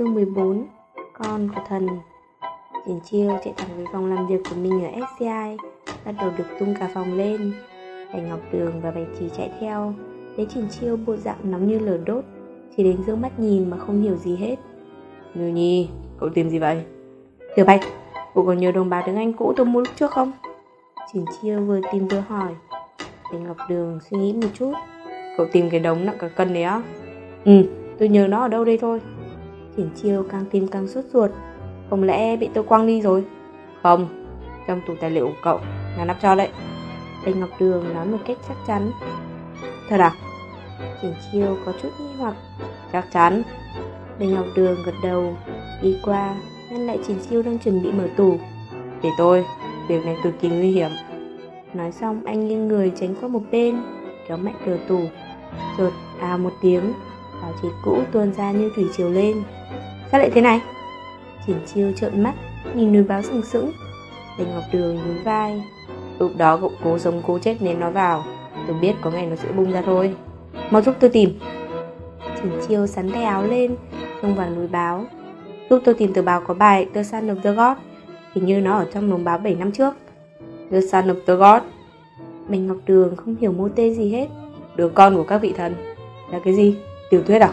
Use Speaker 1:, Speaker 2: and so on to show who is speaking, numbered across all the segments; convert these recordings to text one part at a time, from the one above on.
Speaker 1: Chương 14 Con của thần. Triển chiêu chạy thẳng về phòng làm việc của mình ở SCI Bắt đầu được tung cả phòng lên. Bạch Ngọc Đường và Bạch Trì chạy theo. Thấy Triển chiêu bộ dạng nóng như lửa đốt Chỉ đến dương mắt nhìn mà không hiểu gì hết.
Speaker 2: Miêu Nhi, cậu tìm gì vậy?
Speaker 1: Tiểu Bạch, cậu còn nhớ đồng bào tiếng Anh cũ tôi mua lúc trước không? Triển chiêu vừa tìm vừa hỏi. Bạch Ngọc Đường suy nghĩ một chút.
Speaker 2: Cậu tìm cái đống nặng cả cân đấy á?
Speaker 1: Ừ, tôi nhớ nó ở đâu đây thôi Triển chiêu càng tìm càng sốt ruột. Không lẽ bị tôi quăng đi rồi?
Speaker 2: Không, trong tủ tài liệu của cậu Là nắp cho đấy.
Speaker 1: Bạch Ngọc Đường nói một cách chắc chắn. Thật à? Triển chiêu có chút nghi hoặc.
Speaker 2: Chắc chắn.
Speaker 1: Bạch Ngọc Đường gật đầu Đi qua Ngăn lại Triển chiêu đang chuẩn bị mở tủ.
Speaker 2: Để tôi, việc này cực kỳ nguy hiểm.
Speaker 1: Nói xong anh nghiêng người tránh qua một bên Kéo mạnh cửa tủ. Chợt à một tiếng Báo chí cũ tuôn ra như thủy triều lên Sao lại thế này? Triển chiêu trợn mắt, Nhìn núi báo sừng sững. Bạch Ngọc Đường nhún vai.
Speaker 2: Lúc đó cậu cố sống cố chết nên nó vào, Tôi biết có ngày nó sẽ bung ra thôi.
Speaker 1: Mau giúp tôi tìm. Triển chiêu sắn tay áo lên, Xông vào núi báo. Giúp tôi tìm tờ báo có bài The Sun of the God, Hình như nó ở trong lồng báo 7 năm trước.
Speaker 2: The Sun of the God?
Speaker 1: Bình Ngọc Đường không hiểu mô tê gì hết.
Speaker 2: Đứa con của các vị thần, Là cái gì? Tiểu thuyết à?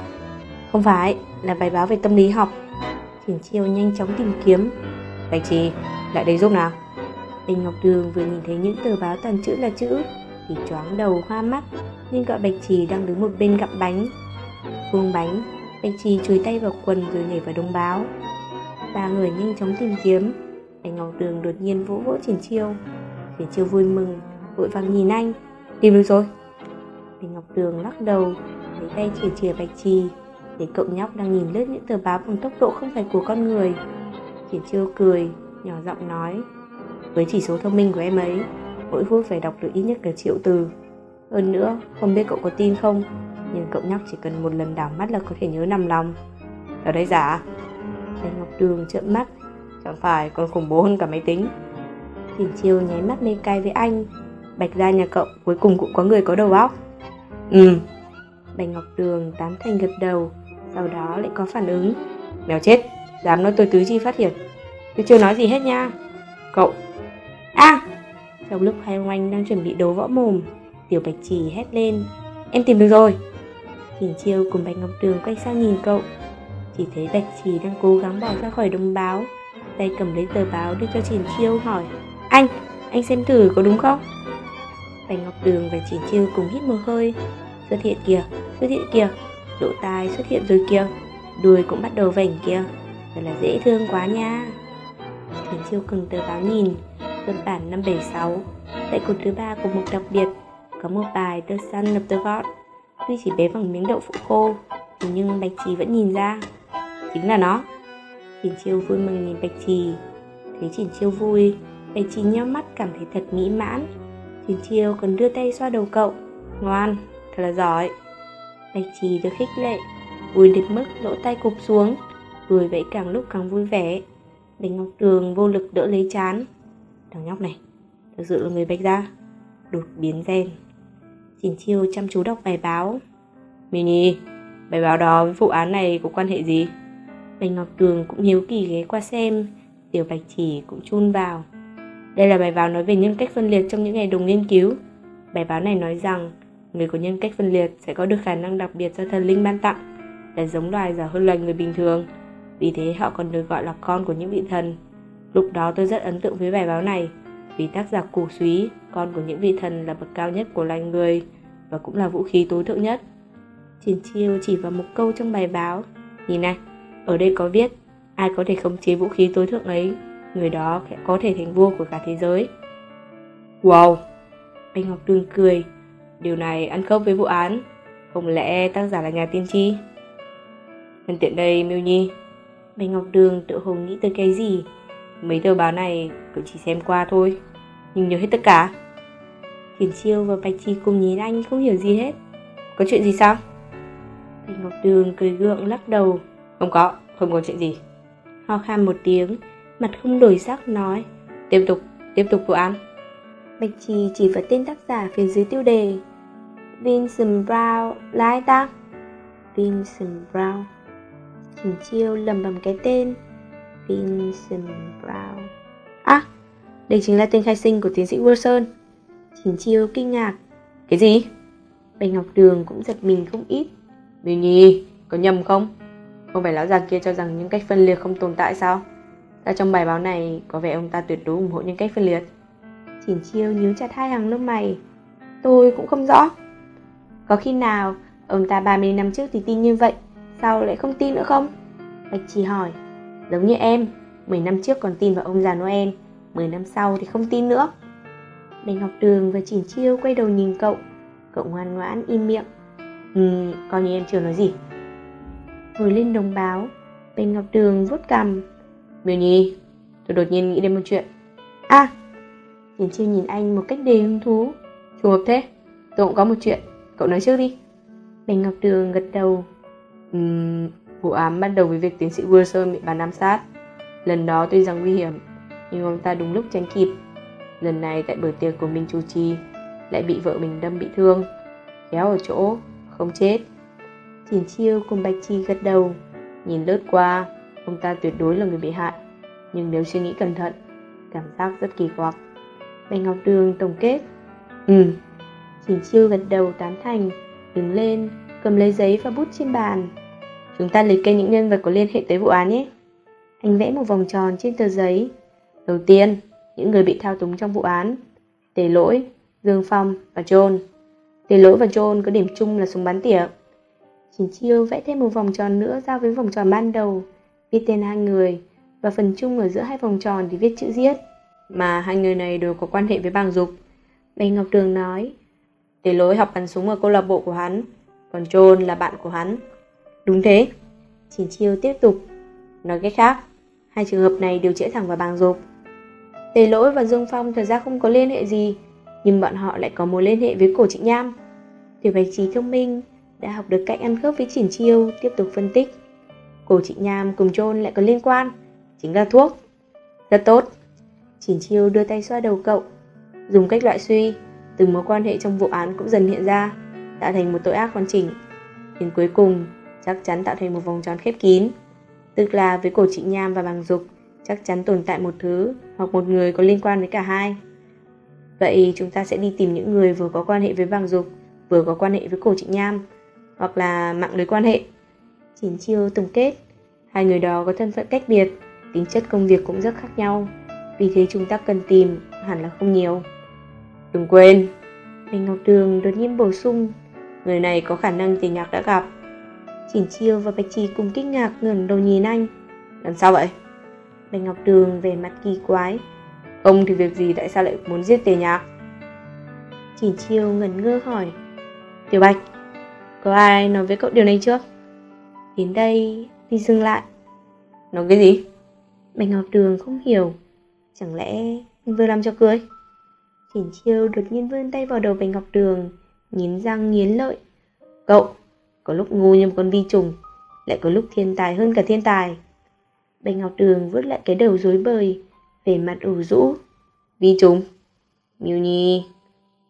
Speaker 1: Không phải, là bài báo về tâm lý học. Triển chiêu nhanh chóng tìm kiếm.
Speaker 2: Bạch Trì, lại đây giúp nào.
Speaker 1: Đinh Ngọc Đường vừa nhìn thấy những tờ báo toàn chữ là chữ Thì choáng đầu hoa mắt Nhưng gọi Bạch Trì đang đứng một bên gặm bánh. Vuông bánh Bạch Trì chùi tay vào quần rồi nhảy vào đống báo. Ba người nhanh chóng tìm kiếm. Anh Ngọc Đường đột nhiên vỗ vỗ Triển Chiêu. Triển Chiêu vui mừng Vội vàng nhìn anh.
Speaker 2: Tìm được rồi.
Speaker 1: Đinh Ngọc Đường lắc đầu Lấy tay chỉ chìa Bạch Trì. Để cậu nhóc đang nhìn lướt những tờ báo bằng tốc độ không phải của con người. Triển Chiêu cười Nhỏ giọng nói. Với chỉ số thông minh của em ấy Mỗi phút phải đọc được ít nhất cả triệu từ. Hơn nữa, không biết cậu có tin không Nhưng cậu nhóc chỉ cần một lần đảo mắt là có thể nhớ nằm lòng.
Speaker 2: Ở đây giả.
Speaker 1: Bạch Ngọc Đường trợn mắt.
Speaker 2: Chẳng phải còn khủng bố hơn cả máy tính.
Speaker 1: Triển Chiêu nháy mắt mê cay với anh. Bạch ra nhà cậu cuối cùng cũng có người có đầu óc.
Speaker 2: Ừ.
Speaker 1: Bạch Ngọc Đường tán thành gật đầu sau đó lại có phản ứng.
Speaker 2: Mèo chết, dám nói tôi tứ chi phát hiện Tôi chưa nói gì hết nha. Cậu.
Speaker 1: À Trong lúc hai ông anh đang chuẩn bị đấu võ mồm Tiểu Bạch Trì hét lên. Em tìm được rồi. Triển Chiêu cùng Bạch Ngọc Đường quay sang nhìn cậu. Chỉ thấy Bạch Trì đang cố gắng bỏ ra khỏi đồng báo. Tay cầm lấy tờ báo đưa cho Triển Chiêu hỏi. Anh, anh xem thử có đúng không? Bạch Ngọc Đường và Triển Chiêu cùng hít một hơi. Xuất hiện kìa, xuất hiện kìa. Lỗ tai xuất hiện rồi kìa. Đuôi cũng bắt đầu vảnh kìa. Thật là dễ thương quá nha. Triển Chiêu cầm tờ báo nhìn Xuất bản năm 76 Tại cột thứ ba của mục đặc biệt Có một bài The Sun of the God. Tuy chỉ bé bằng miếng đậu phụ khô Thế nhưng Bạch Trì vẫn nhìn ra. Chính là nó. Thiền Chiêu vui mừng nhìn Bạch Trì. Thấy Thiền Chiêu vui Bạch Trì nheo mắt cảm thấy thật mỹ mãn. Thiền Chiêu còn đưa tay xoa đầu cậu. Ngoan, thật là giỏi. Bạch Trì được khích lệ Vui đến mức lỗ tay cụp xuống cười vẫy càng lúc càng vui vẻ. Bạch Ngọc Đường vô lực đỡ lấy chán. Thằng nhóc này Thực sự là người Bạch gia Đột biến gen. Chỉn Chiêu chăm chú đọc bài báo.
Speaker 2: Mini, bài báo đó với vụ án này có quan hệ gì?
Speaker 1: Bạch Ngọc Đường cũng hiếu kỳ ghé qua xem Tiểu Bạch Chỉ cũng chun vào. Đây là bài báo nói về nhân cách phân liệt trong những ngày đồng nghiên cứu. Bài báo này nói rằng Người có nhân cách phân liệt sẽ có được khả năng đặc biệt do thần linh ban tặng Là giống loài giỏi hơn loài người bình thường. Vì thế họ còn được gọi là con của những vị thần. Lúc đó tôi rất ấn tượng với bài báo này Vì tác giả cổ suý Con của những vị thần là bậc cao nhất của loài người Và cũng là vũ khí tối thượng nhất. Triển chiêu chỉ vào một câu trong bài báo Nhìn này, ở đây có viết Ai có thể khống chế vũ khí tối thượng ấy Người đó sẽ có thể thành vua của cả thế giới.
Speaker 2: Wow!
Speaker 1: Anh Ngọc Đường cười
Speaker 2: Điều này ăn khớp với vụ án. Không lẽ tác giả là nhà tiên tri? Nhân tiện đây Miêu Nhi.
Speaker 1: Bạch Ngọc Đường tự hồ nghĩ tới cái gì?
Speaker 2: Mấy tờ báo này cậu chỉ xem qua thôi Nhưng nhớ hết tất cả.
Speaker 1: Thiền Chiêu và Bạch Chi cùng nhìn anh không hiểu gì hết.
Speaker 2: Có chuyện gì sao?
Speaker 1: Bạch Ngọc Đường cười gượng lắc đầu.
Speaker 2: Không có, không có chuyện gì.
Speaker 1: Ho khan một tiếng Mặt không đổi sắc nói.
Speaker 2: Tiếp tục, tiếp tục vụ án
Speaker 1: Bạch Trì chỉ vào tên tác giả phía dưới tiêu đề Vincent Brown lái ai? Vincent Brown Trình Chiêu lầm bầm cái tên Vincent Brown À, đây chính là tên khai sinh của tiến sĩ Wilson Trình Chiêu kinh ngạc
Speaker 2: Cái gì?
Speaker 1: Bạch Ngọc Đường cũng giật mình không ít
Speaker 2: Miêu Nhi, có nhầm không? Không phải lão già kia cho rằng những cách phân liệt không tồn tại sao? Ta trong bài báo này có vẻ ông ta tuyệt đối ủng hộ những cách phân liệt
Speaker 1: Trình Chiêu nhíu chặt hai hàng lông mày. Tôi cũng không rõ. Có khi nào ông ta 30 năm trước thì tin như vậy Sao lại không tin nữa không? Bạch Trì hỏi. Giống như em 10 năm trước còn tin vào ông già Noel 10 năm sau thì không tin nữa. Bạch Ngọc Đường và Triển Chiêu quay đầu nhìn cậu. Cậu ngoan ngoãn im miệng.
Speaker 2: Ừ, coi như em chưa nói gì.
Speaker 1: Ngồi lên đồng báo Bạch Ngọc Đường vuốt cằm.
Speaker 2: Miêu Nhi, tôi đột nhiên nghĩ đến một chuyện.
Speaker 1: À, Triển Chiêu nhìn anh một cách đầy hứng thú.
Speaker 2: Trùng hợp thế, tôi cũng có một chuyện Cậu nói trước đi.
Speaker 1: Bạch Ngọc Đường gật đầu.
Speaker 2: Uhm, Vụ án bắt đầu với việc tiến sĩ Wilson bị bàn ám sát. Lần đó tuy rằng nguy hiểm Nhưng ông ta đúng lúc tránh kịp. Lần này tại bữa tiệc của mình chủ trì Lại bị vợ mình đâm bị thương. Kéo ở chỗ, không chết.
Speaker 1: Triển Chiêu cùng Bạch Chi gật đầu.
Speaker 2: Nhìn lướt qua Ông ta tuyệt đối là người bị hại. Nhưng nếu suy nghĩ cẩn thận Cảm giác rất kỳ quặc
Speaker 1: Bạch Ngọc Đường tổng kết.
Speaker 2: Ừ.
Speaker 1: Triển Chiêu gật đầu tán thành Đứng lên, cầm lấy giấy và bút trên bàn.
Speaker 2: Chúng ta liệt kê những nhân vật có liên hệ tới vụ án nhé.
Speaker 1: Anh vẽ một vòng tròn trên tờ giấy.
Speaker 2: Đầu tiên, những người bị thao túng trong vụ án. Tề Lỗi, Dương Phong và John. Tề Lỗi và John có điểm chung là súng bắn tỉa.
Speaker 1: Triển Chiêu vẽ thêm một vòng tròn nữa giao với vòng tròn ban đầu Viết tên hai người Và phần chung ở giữa hai vòng tròn thì viết chữ giết
Speaker 2: mà hai người này đều có quan hệ với bàng dục.
Speaker 1: Bành Ngọc Đường nói
Speaker 2: Tề Lỗi học bắn súng ở câu lạc bộ của hắn, Còn John là bạn của hắn.
Speaker 1: Đúng thế. Triển Chiêu tiếp tục,
Speaker 2: Nói cách khác,
Speaker 1: Hai trường hợp này đều chĩa thẳng vào bàng dục. Tề Lỗi và Dương Phong thật ra không có liên hệ gì, Nhưng bọn họ lại có mối liên hệ với cổ trịnh nham Tiểu Bạch Trí thông minh, Đã học được cách ăn khớp với Triển Chiêu, Tiếp tục phân tích. Cổ trịnh nham cùng John lại có liên quan, Chính là thuốc. Rất tốt. Triển Chiêu đưa tay xoa đầu cậu Dùng cách loại suy Từng mối quan hệ trong vụ án cũng dần hiện ra Tạo thành một tội ác hoàn chỉnh Đến cuối cùng chắc chắn tạo thành một vòng tròn khép kín Tức là với cổ trị nham và bằng dục chắc chắn tồn tại một thứ hoặc một người có liên quan với cả hai. Vậy chúng ta sẽ đi tìm những người vừa có quan hệ với bằng dục, vừa có quan hệ với cổ trị nham, hoặc là mạng lưới quan hệ. Triển chiêu tổng kết, hai người đó có thân phận cách biệt, tính chất công việc cũng rất khác nhau, vì thế chúng ta cần tìm hẳn là không nhiều.
Speaker 2: Đừng quên,
Speaker 1: Bạch Ngọc Đường đột nhiên bổ sung,
Speaker 2: người này có khả năng tiền nhạc đã gặp.
Speaker 1: Triển chiêu và Bạch Trì cùng kinh ngạc ngẩng đầu nhìn anh.
Speaker 2: Làm sao vậy?
Speaker 1: Bạch Ngọc Đường về mặt kỳ quái.
Speaker 2: Ông thì việc gì tại sao lại muốn giết tề nhạc?
Speaker 1: Triển chiêu ngẩn ngơ hỏi. Tiểu Bạch, có ai nói với cậu điều này chưa? Đến đây, đi dừng lại.
Speaker 2: Nói cái gì?
Speaker 1: Bạch Ngọc Đường không hiểu. Chẳng lẽ anh vừa làm cho cười? Triển chiêu đột nhiên vươn tay vào đầu bành Ngọc Đường, nghiến răng nghiến lợi.
Speaker 2: Cậu, có lúc ngu như một con vi trùng, lại có lúc thiên tài hơn cả thiên tài.
Speaker 1: Bành Ngọc Đường vứt lại cái đầu rối bời, về mặt ủ rũ.
Speaker 2: Vi trùng? miu Nhi,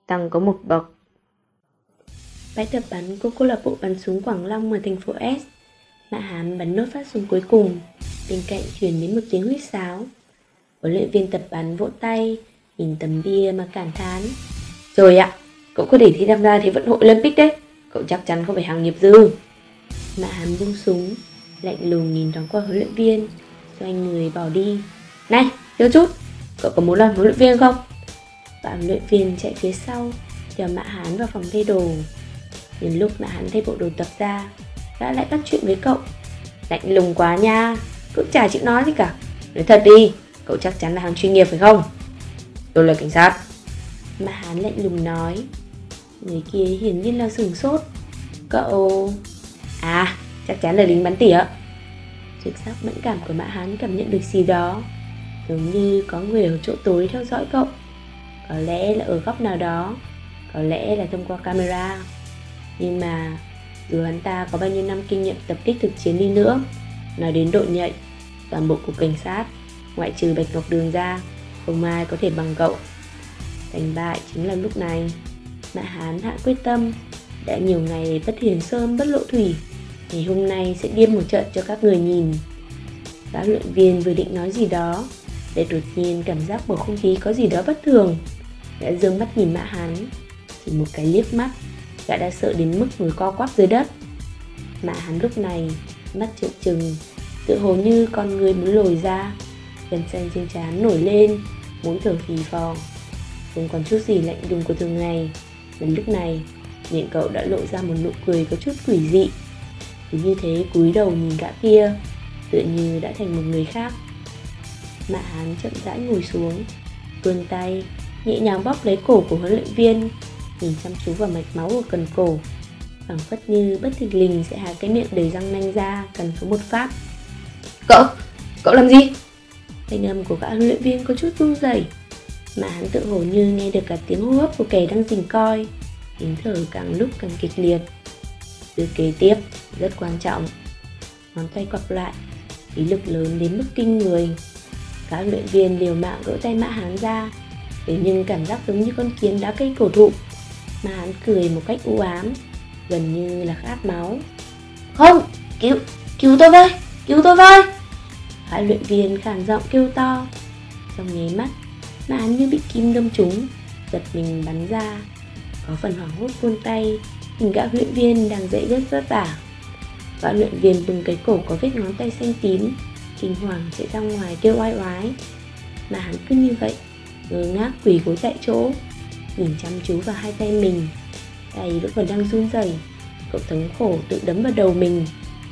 Speaker 2: tăng có một bậc.
Speaker 1: Bãi tập bắn của câu lạc bộ bắn súng Quảng Long ở thành phố S. Mã Hán bắn nốt phát súng cuối cùng, bên cạnh truyền đến một tiếng huýt sáo. Huấn luyện viên tập bắn vỗ tay, nhìn tấm bia mà cảm thán.
Speaker 2: Trời ạ, cậu có để thi tham gia Thế vận hội Olympic đấy. Cậu chắc chắn không phải hàng nghiệp dư
Speaker 1: Mã hàm buông súng Lạnh lùng nhìn thoáng qua huấn luyện viên Xoay người bỏ đi
Speaker 2: Này, chờ chút Cậu có muốn làm huấn luyện viên không?
Speaker 1: Và huấn luyện viên chạy phía sau Theo Mã Hán vào phòng thay đồ Đến lúc Mã Hán thay bộ đồ tập ra Đã lại bắt chuyện với cậu
Speaker 2: Lạnh lùng quá nha cứ chả chịu nói gì cả Nói thật đi, cậu chắc chắn là hàng chuyên nghiệp phải không? Tôi là cảnh sát.
Speaker 1: Mã Hán lạnh lùng nói Người kia hiển nhiên là sửng sốt. Cậu...
Speaker 2: À, chắc chắn là lính bắn tỉa.
Speaker 1: Trực giác mẫn cảm của Mã Hán cảm nhận được gì đó Giống như có người ở chỗ tối theo dõi cậu. Có lẽ là ở góc nào đó Có lẽ là thông qua camera. Nhưng mà dù hắn ta có bao nhiêu năm kinh nghiệm tập kích thực chiến đi nữa Nói đến độ nhạy Toàn bộ cục cảnh sát Ngoại trừ Bạch Ngọc Đường ra, Không ai có thể bằng cậu. Thành bại chính là lúc này. Mã Hán hạ quyết tâm, Đã nhiều ngày bất hiền sơn, bất lộ thủy. Ngày hôm nay sẽ điên một trận cho các người nhìn. Các luyện viên vừa định nói gì đó Để đột nhiên cảm giác bầu không khí có gì đó bất thường. Đã dương mắt nhìn Mã Hán, Chỉ một cái liếc mắt, Gã đã sợ đến mức người co quắp dưới đất. Mã Hán lúc này, Mắt trợn trừng Tự hồ như con người muốn lồi ra. Gần xanh trên trán nổi lên, Muốn thở phì phò. Không còn chút gì lạnh lùng của thường ngày. Đến lúc này, Miệng cậu đã lộ ra một nụ cười có chút quỷ dị. Cứ như thế cúi đầu nhìn gã kia, Tựa như đã thành một người khác. Mạ hán chậm rãi ngồi xuống, vươn tay, Nhẹ nhàng bóp lấy cổ của huấn luyện viên, Nhìn chăm chú vào mạch máu ở cần cổ. Phảng phất như bất thình lình sẽ há cái miệng đầy răng nanh ra cần có một phát.
Speaker 2: Cậu cậu làm gì?
Speaker 1: Thanh âm của gã huấn luyện viên có chút run rẩy, mà hắn tự hồ như nghe được cả tiếng hô hấp của kẻ đang dình coi tiếng thở càng lúc càng kịch liệt. Từ kế tiếp, rất quan trọng. Ngón tay quặp lại, ý lực lớn đến mức kinh người. Các luyện viên liều mạng gỡ tay mã hán ra, thế nhưng cảm giác giống như con kiến đá cây cổ thụ, mà hắn cười một cách u ám, gần như là khát máu. Không, cứu cứu tôi với, cứu tôi với hai luyện viên khàn giọng kêu to. Trong nháy mắt, mà hắn như bị kim đâm trúng, giật mình bắn ra. Có phần hoảng hốt vươn tay nhìn gã luyện viên đang dậy rất vất vả. Gã luyện viên bưng cái cổ có vết ngón tay xanh tím, kinh hoàng chạy ra ngoài kêu oai oái. Mà hắn cứ như vậy, ngơ ngác quỳ gối tại chỗ, nhìn chăm chú vào hai tay mình. Tay vẫn còn đang run rẩy, cậu thống khổ tự đấm vào đầu mình,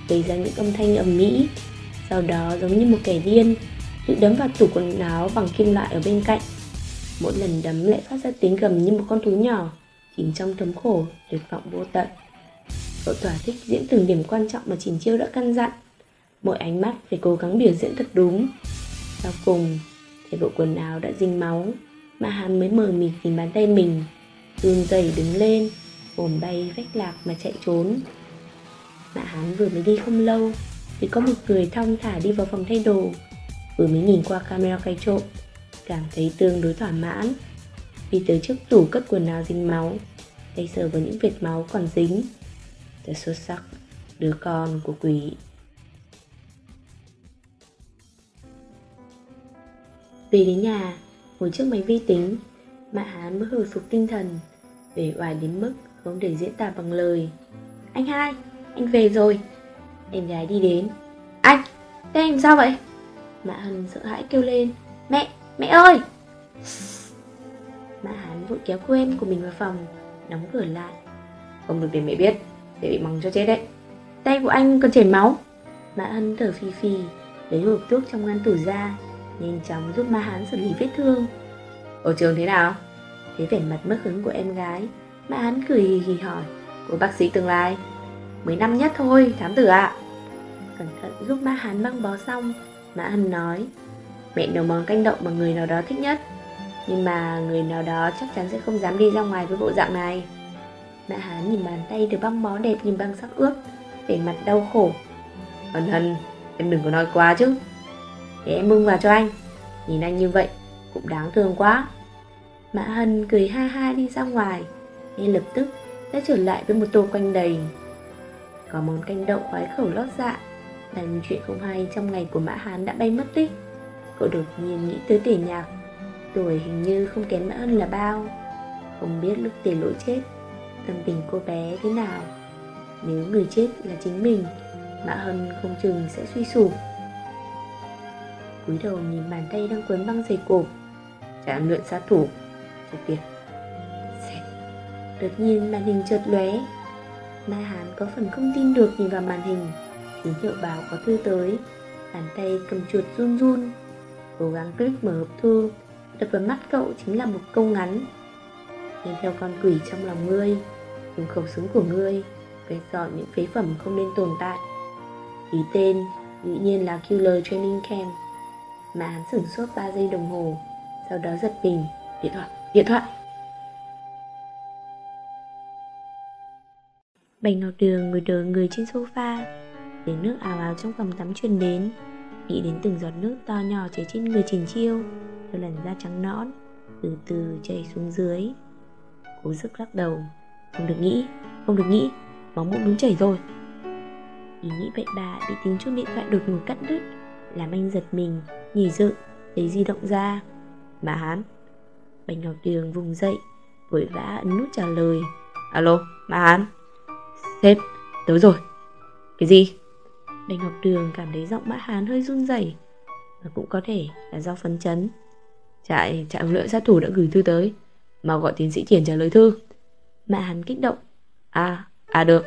Speaker 1: gây ra những âm thanh ầm mỹ sau đó giống như một kẻ điên, tự đấm vào tủ quần áo bằng kim loại ở bên cạnh. Mỗi lần đấm lại phát ra tiếng gầm như một con thú nhỏ, chìm trong thống khổ, tuyệt vọng vô tận. Cậu thỏa thích diễn từng điểm quan trọng mà chỉnh chiêu đã căn dặn. Mỗi ánh mắt phải cố gắng biểu diễn thật đúng. Sau cùng thì bộ quần áo đã dính máu, mà hắn mới mờ mịt nhìn bàn tay mình, run rẩy đứng lên ồm bay vách lạc mà chạy trốn. Mạ hắn vừa mới đi không lâu thì có một người thong thả đi vào phòng thay đồ. Vừa mới nhìn qua camera quay trộm, cảm thấy tương đối thỏa mãn. Đi tới trước tủ cất quần áo dính máu, tay sờ vào những vệt máu còn dính. Thật xuất sắc, đứa con của quỷ. Về đến nhà ngồi trước máy vi tính mạ hán mới hồi phục tinh thần về oải đến mức không thể diễn tả bằng lời. Anh hai, anh về rồi em gái đi đến. Anh thế em sao vậy? Mã hân sợ hãi kêu lên. Mẹ mẹ ơi! Mã hán vội kéo cô em của mình vào phòng, đóng cửa lại. Không được để mẹ biết để bị mắng cho chết đấy. Tay của anh còn chảy máu. Mã hân thở phì phì, lấy hộp thuốc trong ngăn tủ ra, nhanh chóng giúp ma hán xử lý vết thương. Ở trường thế nào? Thế vẻ mặt mất hứng của em gái, Mã Hán cười hì hì hỏi. Của bác sĩ tương lai Mới năm nhất thôi, thám tử ạ. À. Cẩn thận, giúp Mã Hán băng bó xong. Mã Hân nói, Mẹ nấu món canh đậu mà người nào đó thích nhất. Nhưng mà người nào đó chắc chắn sẽ không dám đi ra ngoài với bộ dạng này. Mã Hán nhìn bàn tay được băng bó đẹp nhìn băng sắc ướp Vẻ mặt đau khổ. Hân Hân Em đừng có nói quá chứ. Để em bưng vào cho anh. Nhìn anh như vậy, Cũng đáng thương quá. Mã Hân cười ha ha đi ra ngoài. Ngay lập tức, đã trở lại với một tô quanh đầy có món canh đậu khoái khẩu lót dạ. Đành chuyện không hay trong ngày của mã hán đã bay mất tích. Cậu đột nhiên nghĩ tới tể nhạc. Tuổi hình như không kém mã Hân là bao. Không biết lúc tể lỗi chết, tâm tình cô bé thế nào. Nếu người chết là chính mình, mã hân không chừng sẽ suy sụp. Cúi đầu nhìn bàn tay đang quấn băng dày cộp chạm luyện sát thủ. Thật việc. Đột nhiên màn hình chợt lóe. Ma Hán có phần không tin được nhìn vào màn hình. Tín hiệu báo có thư tới. Bàn tay cầm chuột run run. Cố gắng click mở hộp thư. Đập vào mắt cậu chính là một câu ngắn. Nhìn theo con quỷ trong lòng ngươi Dùng khẩu súng của ngươi Về dọn những phế phẩm không nên tồn tại. Ký tên Dĩ nhiên là Killer Training Camp. Mà hắn sửng sốt 3 giây đồng hồ Sau đó giật mình Điện thoại, điện thoại. Bành Ngọc Đường ngồi đờ người trên sofa Tiếng nước ào ào trong phòng tắm truyền đến. Nghĩ đến từng giọt nước to nhỏ chảy trên người Trình Chiêu Theo lần da trắng nõn Từ từ chảy xuống dưới. Cố sức lắc đầu. Không được nghĩ, không được nghĩ Máu mũi muốn chảy rồi. Ý nghĩ bậy bạ bị tiếng chuông điện thoại đột ngột cắt đứt Làm anh giật mình, nhảy dựng, lấy di động ra. Mà hán Bành Ngọc Đường vùng dậy Vội vã ấn nút trả lời. Alo, Mà hán. Sếp, tới rồi. Cái gì? Đành Ngọc Đường cảm thấy giọng Mã Hán hơi run rẩy Và cũng có thể là do phấn chấn. Trại, trại huấn luyện sát thủ đã gửi thư tới Mau gọi tiến sĩ triển trả lời thư. Mã Hán kích động. À, à được.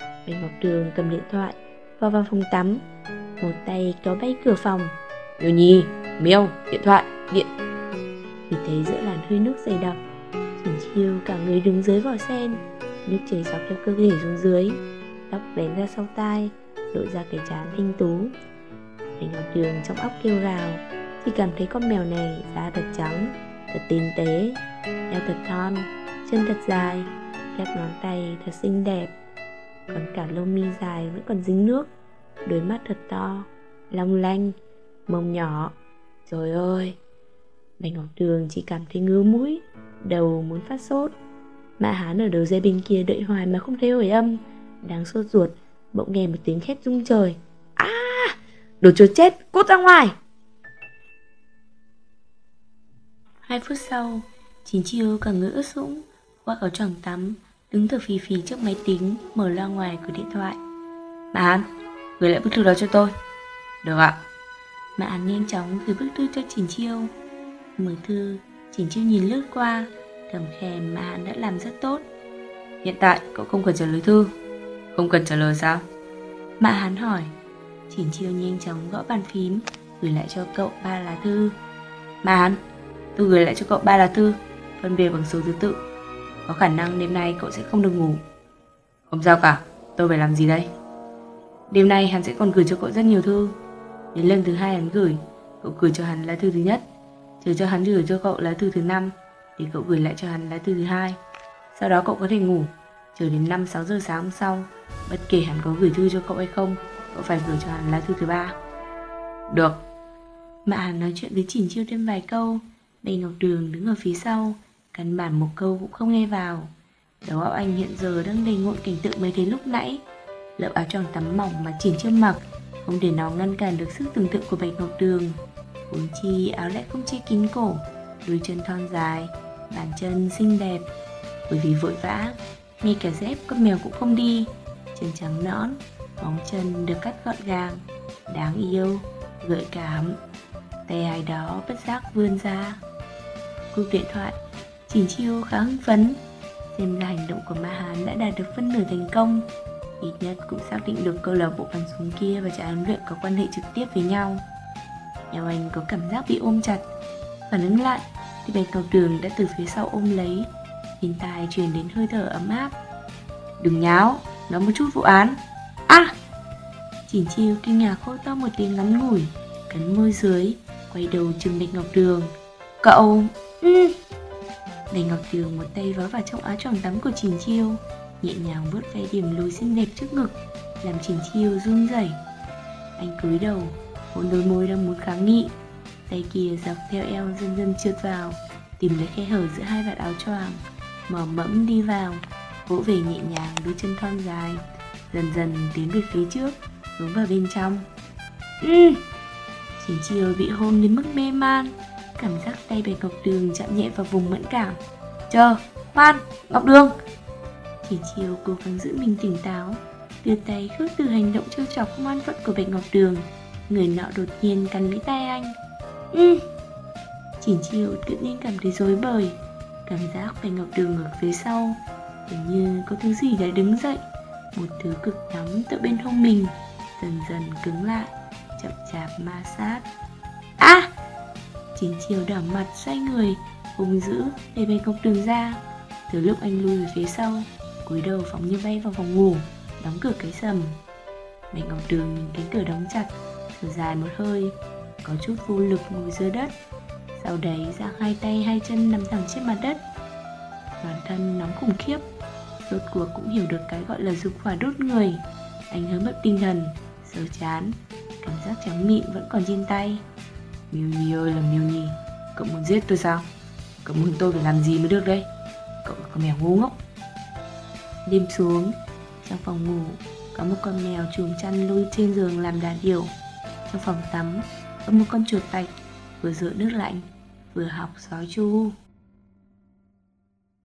Speaker 1: Bạch Ngọc Đường cầm điện thoại vào vào phòng tắm. Một tay kéo bay cửa phòng. Miêu Nhi, Miêu, điện thoại, điện. Thì thấy giữa làn hơi nước dày đặc Triển chiêu cả người đứng dưới vỏ sen. Nước chảy dọc theo cơ thể xuống dưới, Tóc vén ra sau tai, Lộ ra cái trán thanh tú. Anh Ngọc Đường trong óc kêu gào, Khi cảm thấy con mèo này da thật trắng, Thật tinh tế, Eo thật thon, Chân thật dài Các ngón tay thật xinh đẹp. Còn cả lông mi dài vẫn còn dính nước, đôi mắt thật to, long lanh, mông nhỏ. Trời ơi! Bạch ngọc đường chỉ cảm thấy ngứa mũi, đầu muốn phát sốt mã hán ở đầu dây bên kia đợi hoài mà không thấy hồi âm đang sốt ruột bỗng nghe một tiếng khét rung trời à, đồ chuột chết cút ra ngoài hai phút sau chín chiêu cả người ướt sũng khoác áo choàng tắm đứng thở phì phì trước máy tính, mở loa ngoài của điện thoại. Mã Hán, gửi lại bức thư đó cho tôi. Được ạ. Mã Hán nhanh chóng gửi bức thư cho Chỉnh Chiêu. Mở thư, Chỉnh Chiêu nhìn lướt qua, thầm khen Mã Hán đã làm rất tốt. Hiện tại cậu không cần trả lời thư. Không cần trả lời sao? Mã Hán hỏi. Trình Chiêu nhanh chóng gõ bàn phím, gửi lại cho cậu ba lá thư. Mã Hán, tôi gửi lại cho cậu ba lá thư, phân biệt bằng số thứ tự có khả năng đêm nay cậu sẽ không được ngủ Không sao cả Tôi phải làm gì đây Đêm nay hắn sẽ còn gửi cho cậu rất nhiều thư Đến lần thứ hai hắn gửi Cậu gửi cho hắn lá thư thứ nhất Chờ cho hắn gửi cho cậu lá thư thứ năm thì cậu gửi lại cho hắn lá thư thứ hai. Sau đó cậu có thể ngủ. Chờ đến 5-6 giờ sáng hôm sau, Bất kể hắn có gửi thư cho cậu hay không, Cậu phải gửi cho hắn lá thư thứ ba. Được. Mạ hắn nói chuyện với Chỉn Chiêu thêm vài câu. Bạch Ngọc Đường đứng ở phía sau, Căn bản một câu cũng không nghe vào. Đầu óc anh hiện giờ đang đầy ngộn cảnh tượng mới thấy lúc nãy. Lớp áo choàng tắm mỏng mà chỉn chiêu mặc, Không để nó ngăn cản được sức tưởng tượng của Bạch Ngọc Đường. Huống chi áo lại không che kín cổ, Đôi chân thon dài Bàn chân xinh đẹp. Bởi vì vội vã, Ngay cả dép con mèo cũng không đi. Chân trắng nõn, Móng chân được cắt gọn gàng, Đáng yêu, Gợi cảm. Tay ai đó bất giác vươn ra. Cúp điện thoại chỉnh chiêu khá hưng phấn, Xem ra hành động của Ma Hán đã đạt được phân nửa thành công. Ít nhất cũng xác định được câu lạc bộ bắn súng kia và trại huấn luyện có quan hệ trực tiếp với nhau. Nhau anh có cảm giác bị ôm chặt, Phản ứng lại thì bạch cầu đường đã từ phía sau ôm lấy. Bên tai truyền đến hơi thở ấm áp. Đừng nháo, nói một chút vụ án. À! Chỉn chiêu kinh ngạc hô to một tiếng ngắn ngủi Cắn môi dưới Quay đầu chừng bạch ngọc đường. Cậu... Ừ. Bạch Ngọc Đường một tay vớ vào trong áo choàng tắm của Trình Chiêu Nhẹ nhàng vuốt ve điểm lùi xinh đẹp trước ngực Làm Trình Chiêu run rẩy. Anh cúi đầu Hôn đôi môi đang muốn kháng nghị. Tay kia dọc theo eo dần dần trượt vào Tìm lấy khe hở giữa hai vạt áo choàng Mở mẫm đi vào Vỗ về nhẹ nhàng đôi chân thon dài Dần dần tiến về phía trước Hướng vào bên trong. Ừ. Trình Chiêu bị hôn đến mức mê man Cảm giác tay bạch Ngọc Đường chạm nhẹ vào vùng mẫn cảm. Chờ, khoan, Ngọc Đường. Chỉ chiều cố gắng giữ mình tỉnh táo Đưa tay khước từ hành động trêu chọc ngoan thuận của bạch Ngọc Đường Người nọ đột nhiên cắn lấy tay anh Ừ. Chỉn chiều tự nhiên cảm thấy rối bời. Cảm giác phải Ngọc Đường ở phía sau. Hình như có thứ gì đã đứng dậy. Một thứ cực nóng tự bên hông mình. Dần dần cứng lại. Chậm chạp ma sát. À! Chín chiều đỏ mặt xoay người. Hùng dữ để bên ngọc đường ra. Từ lúc anh lui về phía sau, cúi đầu phóng như bay vào phòng ngủ, Đóng cửa cái sầm. Bạch ngọc đường nhìn cánh cửa đóng chặt. Thở dài một hơi. Có chút vô lực ngồi dưới đất. Sau đấy ra hai tay, hai chân nằm thẳng trên mặt đất. Toàn thân nóng khủng khiếp. Rốt cuộc cũng hiểu được cái gọi là dục hỏa đốt người. Anh hơi mất tinh thần, Sờ chán. Cảm giác trắng mịn vẫn còn trên tay. Miêu Nhi ơi là Miêu Nhi, Cậu muốn giết tôi sao? Cậu muốn tôi phải làm gì mới được đây? Cậu là con mèo ngu ngốc. Đêm xuống, Trong phòng ngủ, có một con mèo chùm chăn lôi trên giường làm đà điểu. Trong phòng tắm một con chuột bạch vừa rửa nước lạnh vừa học sói chu.